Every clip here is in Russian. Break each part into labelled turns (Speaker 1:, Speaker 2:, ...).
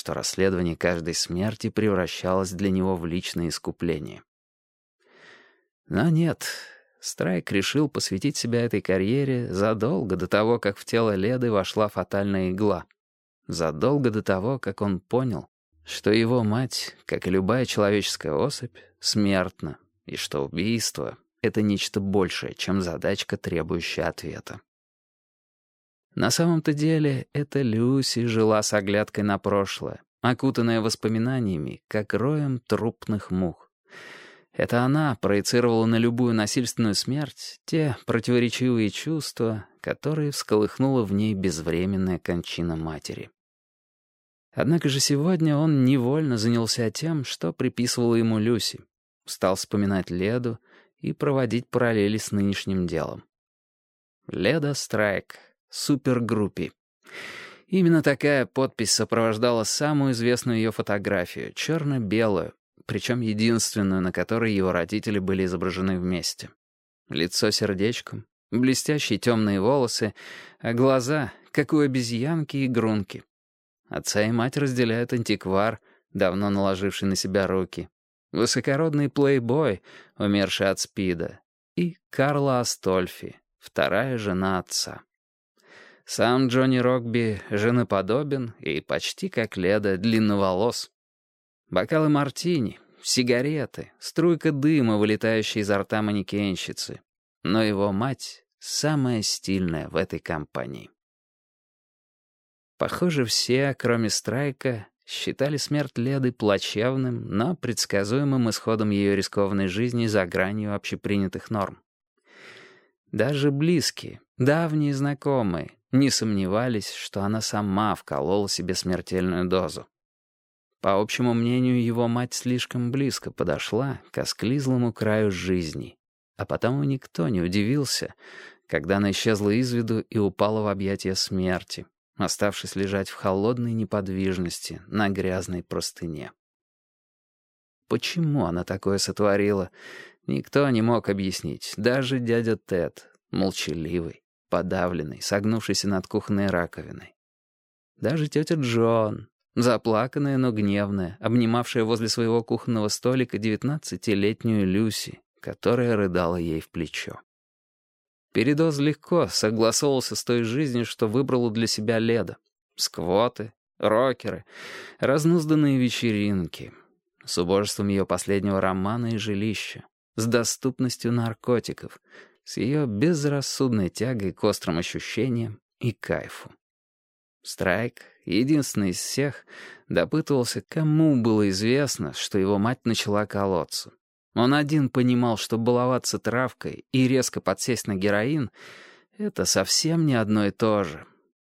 Speaker 1: что расследование каждой смерти превращалось для него в личное искупление. Но нет, Страйк решил посвятить себя этой карьере задолго до того, как в тело Леды вошла фатальная игла. Задолго до того, как он понял, что его мать, как и любая человеческая особь, смертна, и что убийство — это нечто большее, чем задачка, требующая ответа. На самом-то деле, это Люси жила с оглядкой на прошлое, окутанная воспоминаниями, как роем трупных мух. Это она проецировала на любую насильственную смерть те противоречивые чувства, которые всколыхнула в ней безвременная кончина матери. Однако же сегодня он невольно занялся тем, что приписывала ему Люси. Стал вспоминать Леду и проводить параллели с нынешним делом. Леда Страйк, супергруппи. Именно такая подпись сопровождала самую известную ее фотографию, черно-белую, причем единственную, на которой его родители были изображены вместе. Лицо сердечком, блестящие темные волосы, а глаза, как у обезьянки и грунки. Отца и мать разделяют антиквар, давно наложивший на себя руки, высокородный плейбой, умерший от СПИДа, и Карла Астольфи, вторая жена отца. Сам Джонни Рокби женоподобен и почти как Леда длинноволос. Бокалы мартини, сигареты, струйка дыма, вылетающая изо рта манекенщицы. Но его мать — самая стильная в этой компании. Похоже, все, кроме Страйка, считали смерть Леды плачевным, но предсказуемым исходом ее рискованной жизни за гранью общепринятых норм. Даже близкие, давние знакомые, не сомневались, что она сама вколола себе смертельную дозу. По общему мнению, его мать слишком близко подошла к осклизлому краю жизни, а потому никто не удивился, когда она исчезла из виду и упала в объятия смерти, оставшись лежать в холодной неподвижности на грязной простыне. Почему она такое сотворила, никто не мог объяснить, даже дядя Тед, молчаливый, подавленный, согнувшийся над кухонной раковиной. Даже тетя Джон, заплаканная, но гневная, обнимавшая возле своего кухонного столика девятнадцатилетнюю Люси, которая рыдала ей в плечо. Передоз легко согласовался с той жизнью, что выбрала для себя Леда. Сквоты, рокеры, разнузданные вечеринки. С убожеством ее последнего романа и жилища. С доступностью наркотиков. С ее безрассудной тягой к острым ощущениям и кайфу. Страйк, единственный из всех, допытывался, кому было известно, что его мать начала колоться. Он один понимал, что баловаться травкой и резко подсесть на героин — это совсем не одно и то же.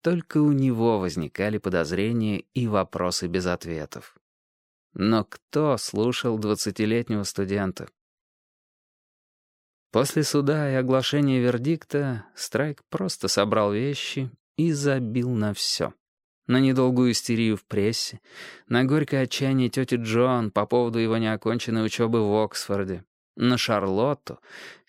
Speaker 1: Только у него возникали подозрения и вопросы без ответов. Но кто слушал двадцатилетнего студента? После суда и оглашения вердикта Страйк просто собрал вещи и забил на все на недолгую истерию в прессе, на горькое отчаяние тети Джон по поводу его неоконченной учебы в Оксфорде, на Шарлотту,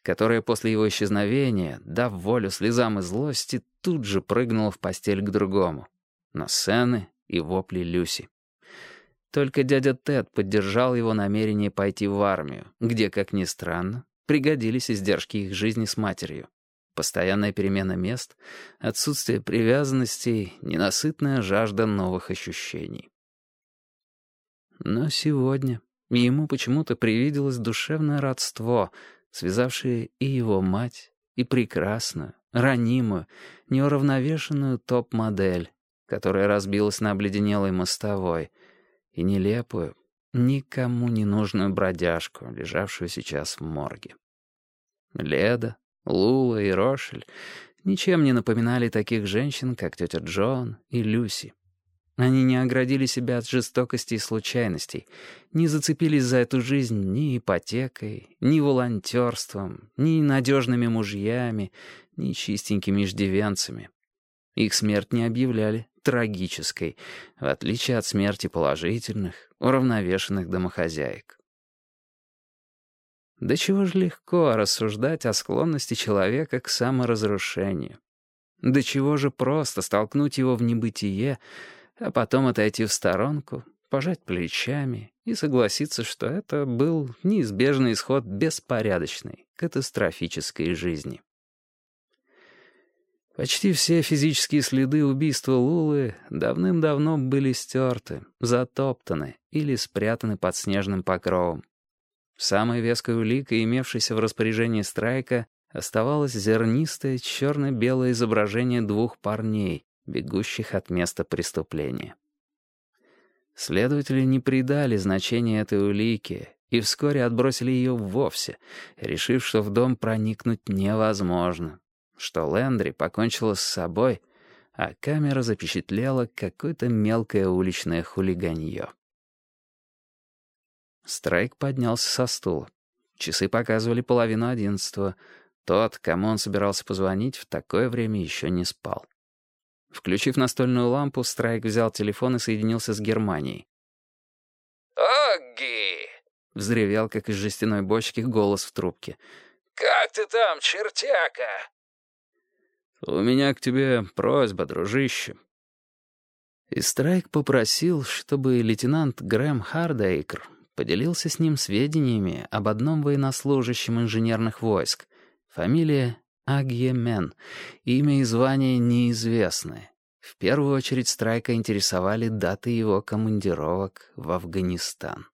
Speaker 1: которая после его исчезновения, дав волю слезам и злости, тут же прыгнула в постель к другому, на сцены и вопли Люси. Только дядя Тед поддержал его намерение пойти в армию, где, как ни странно, пригодились издержки их жизни с матерью. Постоянная перемена мест, отсутствие привязанностей, ненасытная жажда новых ощущений. Но сегодня ему почему-то привиделось душевное родство, связавшее и его мать, и прекрасную, ранимую, неуравновешенную топ-модель, которая разбилась на обледенелой мостовой, и нелепую, никому не нужную бродяжку, лежавшую сейчас в морге. Леда, Лула и Рошель ничем не напоминали таких женщин, как тетя Джон и Люси. Они не оградили себя от жестокости и случайностей, не зацепились за эту жизнь ни ипотекой, ни волонтерством, ни надежными мужьями, ни чистенькими иждивенцами. Их смерть не объявляли трагической, в отличие от смерти положительных, уравновешенных домохозяек. Да чего же легко рассуждать о склонности человека к саморазрушению. Да чего же просто столкнуть его в небытие, а потом отойти в сторонку, пожать плечами и согласиться, что это был неизбежный исход беспорядочной, катастрофической жизни. Почти все физические следы убийства Лулы давным-давно были стерты, затоптаны или спрятаны под снежным покровом. Самой веской уликой, имевшейся в распоряжении Страйка, оставалось зернистое черно-белое изображение двух парней, бегущих от места преступления. Следователи не придали значения этой улике и вскоре отбросили ее вовсе, решив, что в дом проникнуть невозможно, что Лэндри покончила с собой, а камера запечатлела какое-то мелкое уличное хулиганье. Страйк поднялся со стула. Часы показывали половину одиннадцатого. Тот, кому он собирался позвонить, в такое время еще не спал. Включив настольную лампу, Страйк взял телефон и соединился с Германией.
Speaker 2: «Огги!»
Speaker 1: — взревел, как из жестяной бочки, голос в трубке.
Speaker 2: «Как ты там, чертяка?»
Speaker 1: «У меня к тебе просьба, дружище». И Страйк попросил, чтобы лейтенант Грэм Хардейкер поделился с ним сведениями об одном военнослужащем инженерных войск. Фамилия Агьемен. Имя и звание неизвестны. В первую очередь Страйка интересовали даты его командировок в Афганистан.